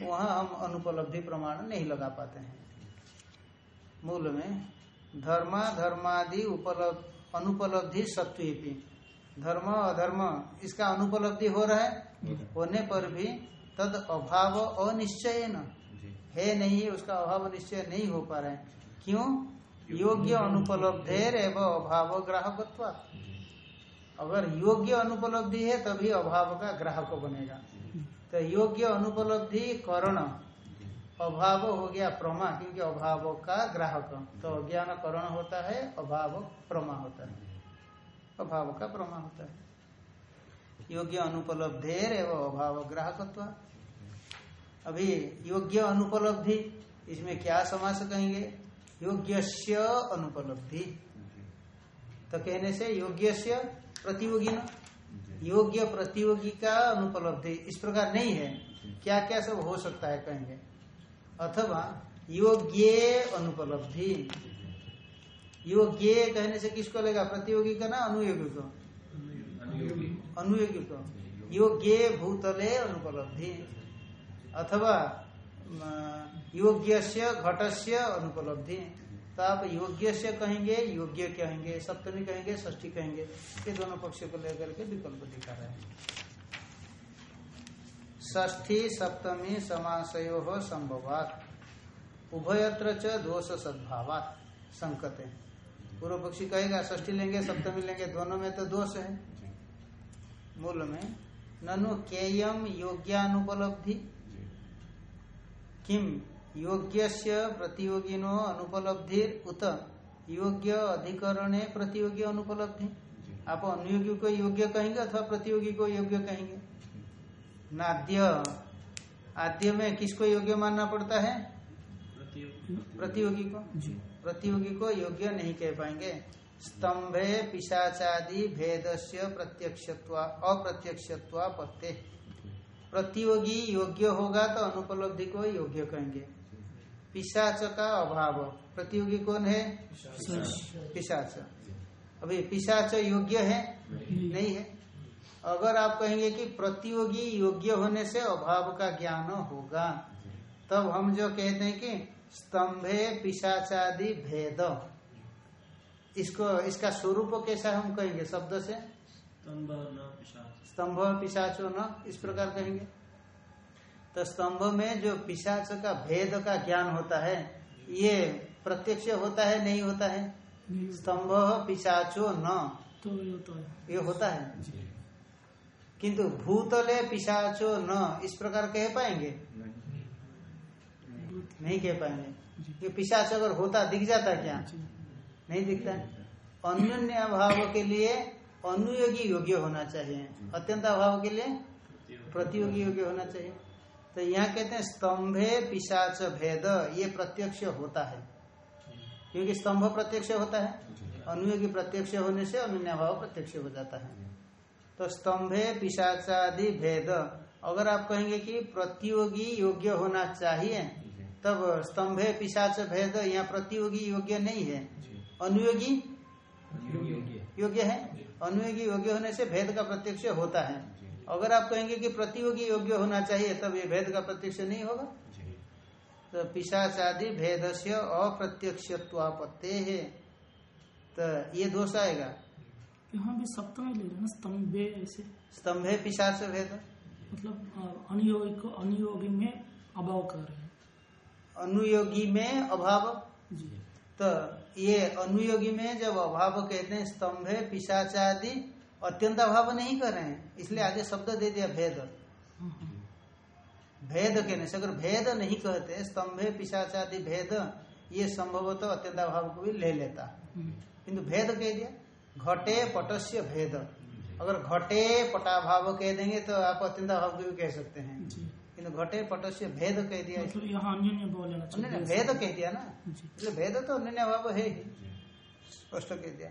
S1: वहाँ हम अनुपलब्धि प्रमाण नहीं लगा पाते हैं। मूल में धर्मा धर्मादि उपलब्ध अनुपलब्धि सत्वी धर्म अधर्म इसका अनुपलब्धि हो रहा है होने पर भी तद अभाव अनिश्चय न है नहीं, उसका अभाव निश्चय नहीं हो पा रहा है। क्यों? योग्य अनुपलब्धेर एवं अभाव ग्राहकत्व। अगर योग्य अनुपलब्धि है, तभी अभाव का ग्राहक बनेगा। तो योग्य अनुपलब्धि करण, अभाव हो गया प्रमा, क्योंकि अभाव का ग्राहक। तो अज्ञान करण होता है, अभाव प्रमा होता है। अभाव का प्रमा होता है। योग्य अनुपलब्धेर एवं अभाव ग्राहकत्व। अभी योग्य अनुपलब्धि इसमें क्या समास कहेंगे? योग्य अनुपलब्धि। तो कहने से योग्य से प्रतियोगी न? योग्य प्रतियोगी का अनुपलब्धि इस प्रकार नहीं है। क्या क्या सब हो सकता है कहेंगे? अथवा योग्य अनुपलब्धि। योग्य कहने से किसको लेगा प्रतियोगी का ना? अनुयोगी को।
S3: अनुयोगी।
S1: अनुयोगी को। योग्य भूतले अनुपलब्धि। अथवा योग्य से घटस्य अनुपलब्धि। तो आप योग्य से कहेंगे योग्य कहेंगे सप्तमी कहेंगे ष्ठी कहेंगे ये दोनों पक्ष को लेकर के विकल्प दिखा रहे हैं। ष्ठी सप्तमी समासयो संभवात। उभयत्र च दोष सद्भावात संकते पूर्व पक्षी कहेगा ष्ठी लेंगे सप्तमी लेंगे दोनों में तो दोष है। मूल में ननु केयम योग्यानुपलब्धि। किम? योग्यस्य प्रतियोगिनो अनुपलब्धिर उत। योग्य अधिकरणे प्रतियोगी अनुपलब्धि। आप अनुयोगी को योग्य कहेंगे अथवा प्रतियोगी को योग्य कहेंगे? नाद्य। आद्य में किसको योग्य मानना पड़ता है?
S2: प्रतियोगी।
S1: को। प्रतियोगी को योग्य नहीं कह पाएँगे। स्तंभे पिशाचादि भेदस्य प्रत्यक्षत्वा अप्रत्यक्षत्वा पत्ते। प्रतियोगी योग्य होगा तो अनुपलब्धि को योग्य कहेंगे। पिशाच का अभाव। प्रतियोगी कौन है? पिशाच। अभी पिशाच योग्य है? नहीं। है। अगर आप कहेंगे कि प्रतियोगी योग्य होने से अभाव का ज्ञान होगा तब हम जो कहते हैं कि स्तंभे पिशाचादि भेद। इसको इसका स्वरूप कैसा हम कहेंगे? शब्द से?
S2: स्तंभ न पिशाच।
S1: स्तंभ पिशाचो न इस प्रकार कहेंगे। तो स्तंभ में जो पिशाच का भेद का ज्ञान होता है ये प्रत्यक्ष होता है नहीं होता है? स्तंभ पिशाचो न।
S4: तो ये
S1: ये होता है? किंतु भूतले पिशाचो न इस प्रकार कह पाएँगे? नहीं। कह पाएँगे। ये पिशाच अगर होता दिख जाता क्या? नहीं दिखता? अन्य अभाव के लिए अनुयोगी योग्य होना चाहिए। अत्यंत अभाव के लिए प्रतियोगी योग्य होना चाहिए। तो यहाँ कहते हैं स्तंभे पिशाच भेद ये प्रत्यक्ष होता है। क्योंकि स्तंभ प्रत्यक्ष होता है अनुयोगी प्रत्यक्ष होने से अन्य भाव प्रत्यक्ष हो जाता है। तो स्तंभे पिशाचादि भेद अगर आप कहेंगे कि प्रतियोगी योग्य होना चाहिए तब स्तंभे पिशाच भेद यहाँ प्रतियोगी योग्य नहीं है। अनुयोगी
S3: योग्य।
S1: योग्य है? अनुयोगी योग्य होने से भेद का प्रत्यक्ष होता है। अगर आप कहेंगे कि प्रतियोगी योग्य होना चाहिए तब ये भेद का प्रत्यक्ष नहीं होगा। तो पिशाचादि भेद से अप्रत्यक्षत्वापत्ते है। तो ये दोष आएगा।
S4: यहाँ भी सप्तमी ले रहे हैं स्तंभे ऐसे।
S1: स्तंभे पिशाच भेद।
S4: मतलब अनुयोगी को अनुयोगी में अभाव कर रहे हैं।
S1: अनुयोगी में अभाव।
S4: जी।
S1: तो ये अनुयोगी में जब अभाव कहते हैं, स्तंभे पिशाचादि अत्यंत अभाव नहीं कर रहे हैं, इसलिए आगे शब्द दे दिया, भेद। भेद कहने से अगर भेद नहीं कहते, स्तंभे पिशाचादि भेद, ये संभवतः अत्यंत अभाव को भी ले लेता। किंतु भेद कह दिया, घटे पटस्य भेद। अगर घटे पटाभाव कह देंगे तो आप अत्यंत अभाव को भी कह सकते हैं। किंतु घटे पटस्य भेद कह दिया
S4: मतलब यहाँ अन्य भाव
S1: भेद कह दिया ना। इसलिए भेद तो अन्य अभाव है ही। स्पष्ट कह दिया।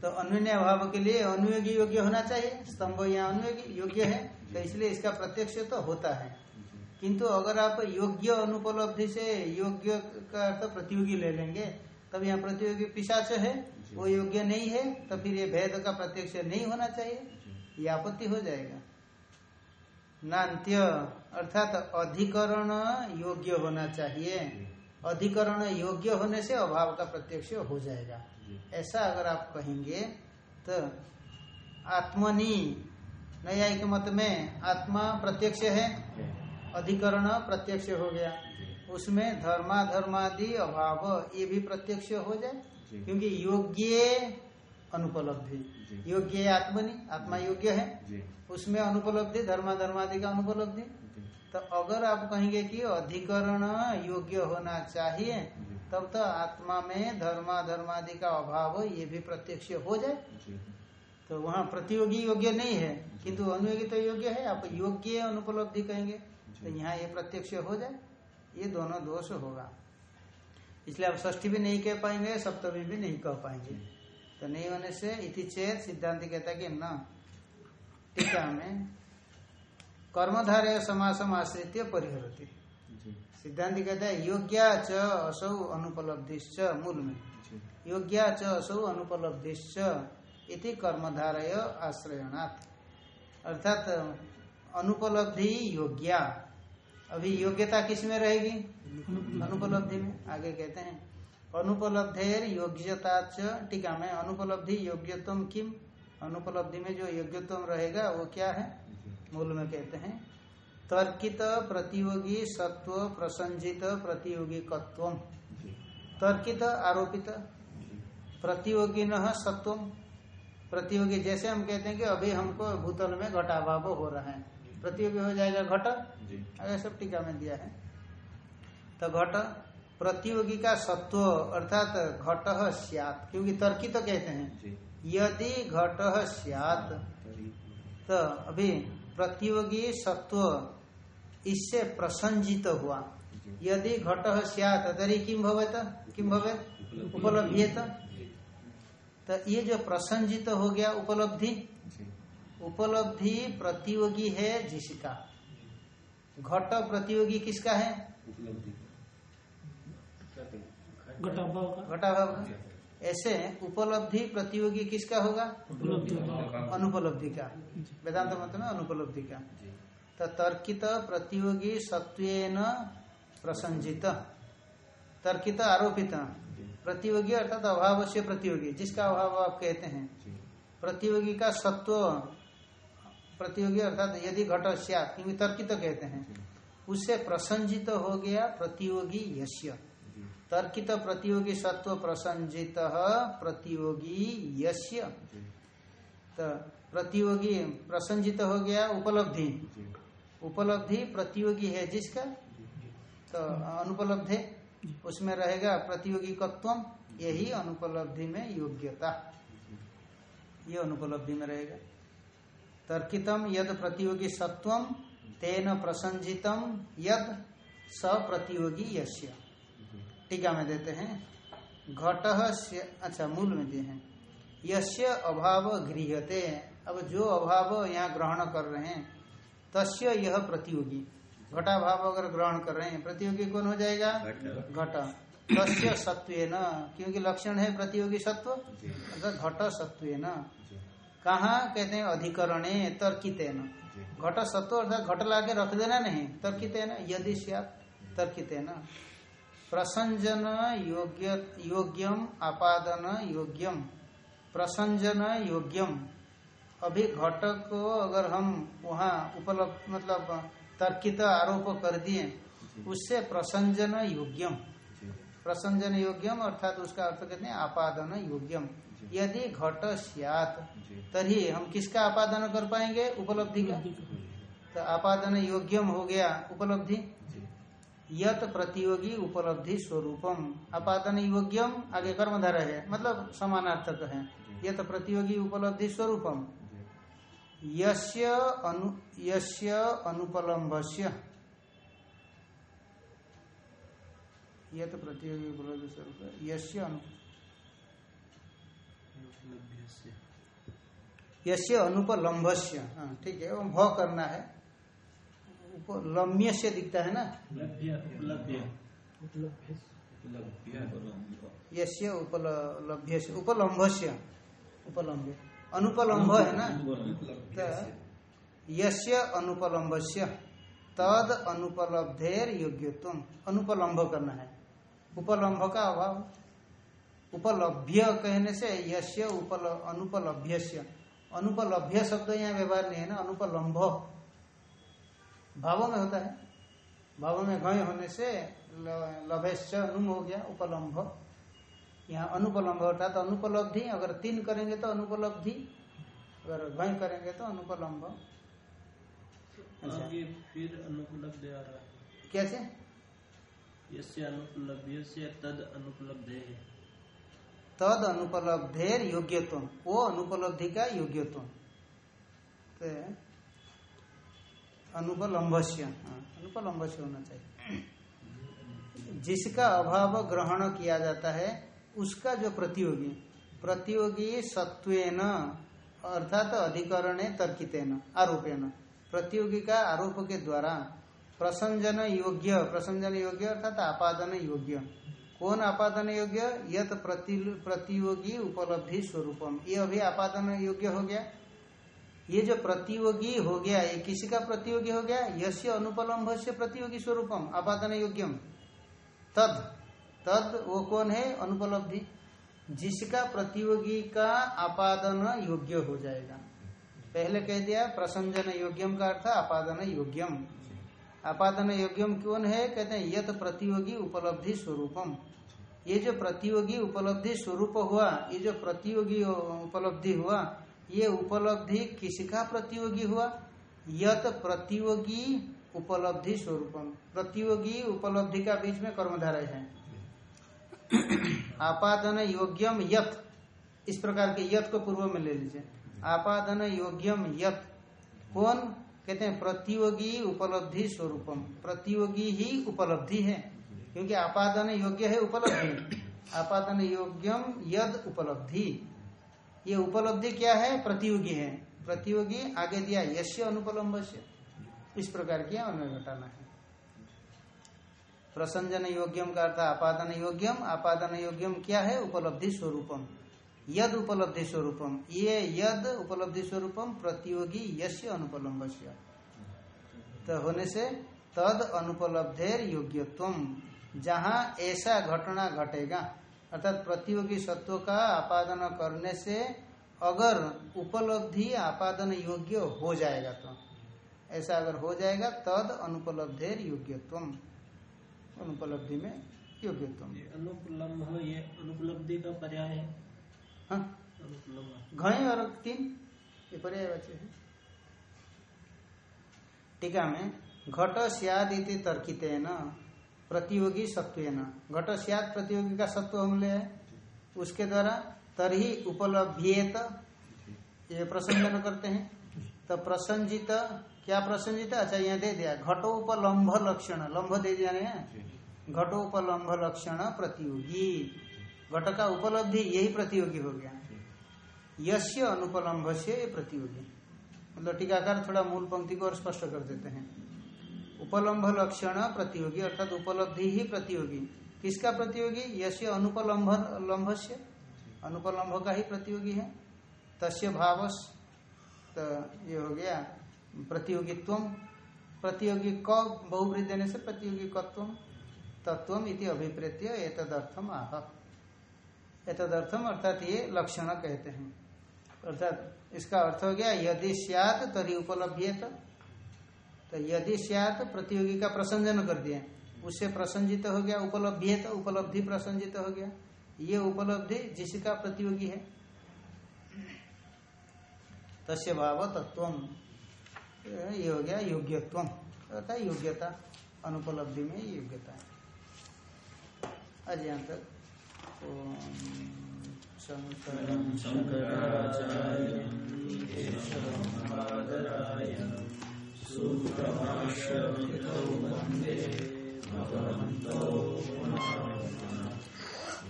S1: तो अन्य अभाव के लिए अनुयोगी योग्य होना चाहिए। स्तंभ यहाँ अनुयोगी योग्य है तो इसलिए इसका प्रत्यक्ष तो होता है। किंतु अगर आप योग्य अनुपलब्धि से योग्य का अर्थ प्रतियोगी ले लेंगे तब यहाँ प्रतियोगी पिशाच है। वो योग्य नहीं है तो फिर ये भेद का प्रत्यक्ष नहीं होना चाहिए। ये आपत्ति हो जाएगा। नान्त्य, अर्थात अधिकरण योग्य होना चाहिए। अधिकरण योग्य होने से अभाव का प्रत्यक्ष हो जाएगा। ऐसा अगर आप कहेंगे तो आत्मनि, न्यायिक मत में आत्मा प्रत्यक्ष है, अधिकरण प्रत्यक्ष हो गया। उसमें धर्मा धर्मादि अभाव, ये भी प्रत्यक्ष हो जाए, क्योंकि योग्य अनुपलब्धि। योग्य आत्मनि, आत्मा योग्य है। उसमें अनुपलब्धि धर्मा धर्मादि का अनुपलब्धि। तो अगर आप कहेंगे कि अधिकरण योग्य होना चाहिए तब तो आत्मा में धर्मा धर्मादि का अभाव ये भी प्रत्यक्ष हो जाए। तो वहाँ प्रतियोगी योग्य नहीं है किंतु अनुयोगी तो योग्य है आप योग्य अनुपलब्धि कहेंगे तो यहाँ ये प्रत्यक्ष हो जाए। ये दोनों दोष होगा। इसलिए आप ष्ठी भी नहीं कह पाएँगे सप्तमी भी नहीं कह पाएँगे। तो नहीं होने से इति चेत सिद्धांत कहता कि न टीका में कर्मधारय समासम आश्रित परिहरती। सिद्धांत कहता है योग्या च असौ अनुपलब्धिश्च मूल में योग्या च असौ अनुपलब्धिश्च इति कर्मधारय आश्रयणात्। अर्थात अनुपलब्धि योग्या। अभी योग्यता किसमें रहेगी? अनुपलब्धि में। आगे कहते हैं अनुपलब्धेर योग्यता च टीका में अनुपलब्धि योग्यतम किम? अनुपलब्धि में जो योग्यतम रहेगा वो क्या है? मूल में कहते हैं तर्कित प्रतियोगी सत्व प्रसंजित प्रतियोगी कत्व तर्कित आरोपित। प्रतियोगी न सत्व प्रतियोगी जैसे हम कहते हैं कि अभी हमको भूतल में घटाभाव हो रहा है। प्रतियोगी हो जाएगा घट। आगे सब टीका में दिया है। तो घट प्रतियोगी का सत्व अर्थात घट सियात क्योंकि तर्कित कहते हैं।
S3: जी।
S1: यदि घट सियात तो अभी प्रतियोगी सत्व इससे प्रसंजित हुआ। यदि घट सियात तरी किम भवेत? किम भवेत? उपलब्धियत तो ये जो प्रसंजित हो गया उपलब्धि उपलब्धि प्रतियोगी है जिसका। घट प्रतियोगी किसका है?
S3: उपलब्धि।
S4: घटाभाव का।
S1: घटाभाव का। ऐसे उपलब्धि प्रतियोगी किसका होगा? अनुपलब्धि का। वेदांत मत में अनुपलब्धि का। तो तर्कित प्रतियोगी सत्वेन प्रसंजित। तर्कित आरोपित। प्रतियोगी अर्थात अभाव से प्रतियोगी जिसका अभाव आप कहते हैं। प्रतियोगी का सत्व प्रतियोगी अर्थात यदि घट क्योंकि तर्कित कहते हैं। उससे प्रसंजित हो गया प्रतियोगी यश्य तर्कित प्रतियोगी सत्व प्रसंजित प्रतियोगी यश्य तो प्रतियोगी प्रसंजित हो गया उपलब्धि। उपलब्धि प्रतियोगी है जिसका? तो अनुपलब्ध है। उसमें रहेगा प्रतियोगी कत्वम यही अनुपलब्धि में योग्यता। ये अनुपलब्धि में रहेगा। तर्कितम यद प्रतियोगी सत्वम तेन प्रसंजितम यद स प्रतियोगी यश्य टीका में देते हैं घट अच्छा मूल में दिए हैं। यश्य अभाव गृहते अब जो अभाव यहाँ ग्रहण कर रहे हैं तस्य यह प्रतियोगी। घटाभाव अगर ग्रहण कर रहे हैं प्रतियोगी कौन हो जाएगा? घट। तस्य सत्व न क्योंकि लक्षण है प्रतियोगी सत्व अर्थात घट सत्व न कहाँ? कहते हैं अधिकरणे तर्कित घट सत्व अर्थात घट लाके रख देना नहीं तर्कित न यदि सियात तर्कित न प्रसंजन योग्य योग्यम आपादन योग्यम। प्रसंजन योग्यम। अभी घटक को अगर हम वहाँ उपलब्ध मतलब तर्कित आरोप कर दिए उससे प्रसंजन योग्यम। प्रसंजन योग्यम अर्थात उसका अर्थ कहते हैं आपादन योग्यम। यदि घट सियात तभी हम किसका आपादन कर पाएँगे? उपलब्धि का। तो आपादन योग्यम हो गया उपलब्धि। यत प्रतियोगी उपलब्धि स्वरूपम। आपादन योग्यम आगे कर्मधारा है। मतलब समानार्थक है। यत प्रतियोगी उपलब्धि स्वरूपम। यस्य अनु यस्य अनुपलम्भस्य यत प्रतियोगी उपलब्धि स्वरूप यस्य अनु यस्य अनुपलम्भस्य हाँ ठीक है। वो भ करना है। उपलम्य से दिखता है ना?
S2: उपलब्ध्य उपलब्ध्य।
S1: यस्य उपलभ्य से उपलम्ब्य अनुपलम्भ है ना? तो यस्य अनुपलम्भस्य तद अनुपलब्धेर योग्यत्व। अनुपलम्भ करना है। उपलम्भ का अभाव। उपलभ्य कहने से यस्य उपल अनुपलभ्य अनुपलभ्य शब्द यहाँ व्यवहार नहीं है ना? अनुपलम्भ। भाव में होता है। भाव में घय होने से लभेश्च अनुम हो गया उपलम्भ। यहाँ अनुपलम्भ अर्थात अनुपलब्धि अगर तीन करेंगे तो अनुपलब्धि अगर घय करेंगे तो अनुपलम्भ। अच्छा।
S2: फिर अनुपलब्ध आ रहा है।
S1: कैसे?
S2: यस्य अनुपलब्ध्य से तद अनुपलब्धे। है
S1: तद अनुपलब्धेर योग्यत्व वो अनुपलब्धि का योग्यत्व। तो अनुपलम्भस्य हाँ, अनुपलम्भस्य होना चाहिए। जिसका अभाव ग्रहण किया जाता है उसका जो प्रतियोगी प्रतियोगी सत्वेन अर्थात अधिकरण तर्कितेन आरोपेन। प्रतियोगी का आरोप के द्वारा प्रसंजन योग्य प्रसंजन योग्य अर्थात आपादन योग्य। कौन आपादन योग्य? यत प्रति, प्रतियोगी उपलब्धि स्वरूपम। ये अभी आपादन योग्य हो गया। ये जो प्रतियोगी हो गया, ये किसी का प्रतियोगी हो गया? यश अनुपलम्भ से प्रतियोगी स्वरूपम आपादन योग्यम। तद तद वो कौन है? अनुपलब्धि। जिसका प्रतियोगी का आपादन योग्य हो जाएगा। पहले कह दिया, प्रसंजन योग्यम का अर्थ आपादन योग्यम। आपादन योग्यम कौन है? कहते हैं, यत प्रतियोगी उपलब्धि स्वरूपम। ये जो प्रतियोगी उपलब्धि स्वरूप हुआ, ये जो प्रतियोगी उपलब्धि हुआ ये उपलब्धि किसका प्रतियोगी हुआ? यत प्रतियोगी उपलब्धि स्वरूपम। प्रतियोगी उपलब्धि का बीच में कर्मधारय है। आपादन योग्यम यत। इस प्रकार के यत को पूर्व में ले लीजिए। आपादन योग्यम यत। कौन? कहते हैं प्रतियोगी उपलब्धि स्वरूपम। प्रतियोगी ही उपलब्धि है। क्योंकि आपादन योग्य है, उपलब्धि। आपादन योग्यम यद उपलब्धि। ये उपलब्धि क्या है? प्रतियोगी है। प्रतियोगी आगे दिया यश्य अनुपलम्ब इस प्रकार की अन्य घटाना है। प्रसंजन योग्यम का अर्थ आपादन योग्यम। आपादन योग्यम क्या है? उपलब्धि स्वरूपम। यद उपलब्धि स्वरूपम। ये यद उपलब्धि स्वरूपम, प्रतियोगी यश अनुपलम्ब तो होने से तद अनुपलब्धेर योग्यत्व जहाँ ऐसा घटना घटेगा अर्थात प्रतियोगी सत्व का आपादन करने से अगर उपलब्धि आपादन योग्य हो जाएगा तो। ऐसा अगर हो जाएगा तद अनुपलब्धेर योग्यत्व अनुपलब्धि में योग्यत्व
S2: अनुपलम्ब ये अनुपलब्धि का पर्याय है।
S1: हाँ। घय और तीन ये पर्याय बचे हैं। टीका में घट सियाद इति है न प्रतियोगी सत्व घट सियात प्रतियोगी का सत्व हम ले उसके द्वारा तरही उपलब्धियत ये प्रसंजन करते हैं। तो प्रसंजित क्या प्रसंजित? अच्छा यहाँ दे दिया। घटोपलम्भ लक्षण। लंभ दे दिया नहीं घटोपलम्भ लक्षण प्रतियोगी। घट का उपलब्धि यही प्रतियोगी हो गया। यश्य अनुपलम्भ से प्रतियोगी। मतलब टीकाकार थोड़ा मूल पंक्ति को और स्पष्ट कर देते हैं। उपलम्भ लक्षण प्रतियोगी, अर्थात उपलब्धि ही प्रतियोगी। किसका प्रतियोगी? यश्य अनुपलम्भ से अनुपलम्भ का ही प्रतियोगी है। तस्य भावस तो ये हो गया, प्रतियोगित्व। प्रतियोगी क, बहुवृद्धि देने से प्रतियोगी कत्व, तत्व इति अभिप्रेत्य एतदर्थम आह। एतदर्थम अर्थात ये लक्षण कहते हैं। अर्थात इसका अर्थ हो गया, यदि सियात तरी उपलब्धियत तो यदि सियात, प्रतियोगी का प्रसंजन कर दिया। उससे प्रसंजित हो गया, उपलब्धि है तो उपलब्धि प्रसंजित हो गया। ये उपलब्धि जिसका प्रतियोगी है। तस्य भाव तत्व ये हो गया योग्यत्व। अर्थात योग्यता, अनुपलब्धि में योग्यता आज यहाँ तक।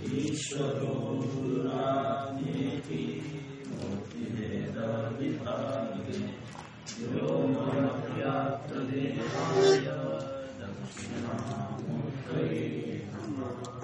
S5: ईश्वरो गुरुराज्ञेति मुक्तिभेदाभिधाने व्योमव्याप्तदेहाय दक्षिणामूर्तये नमः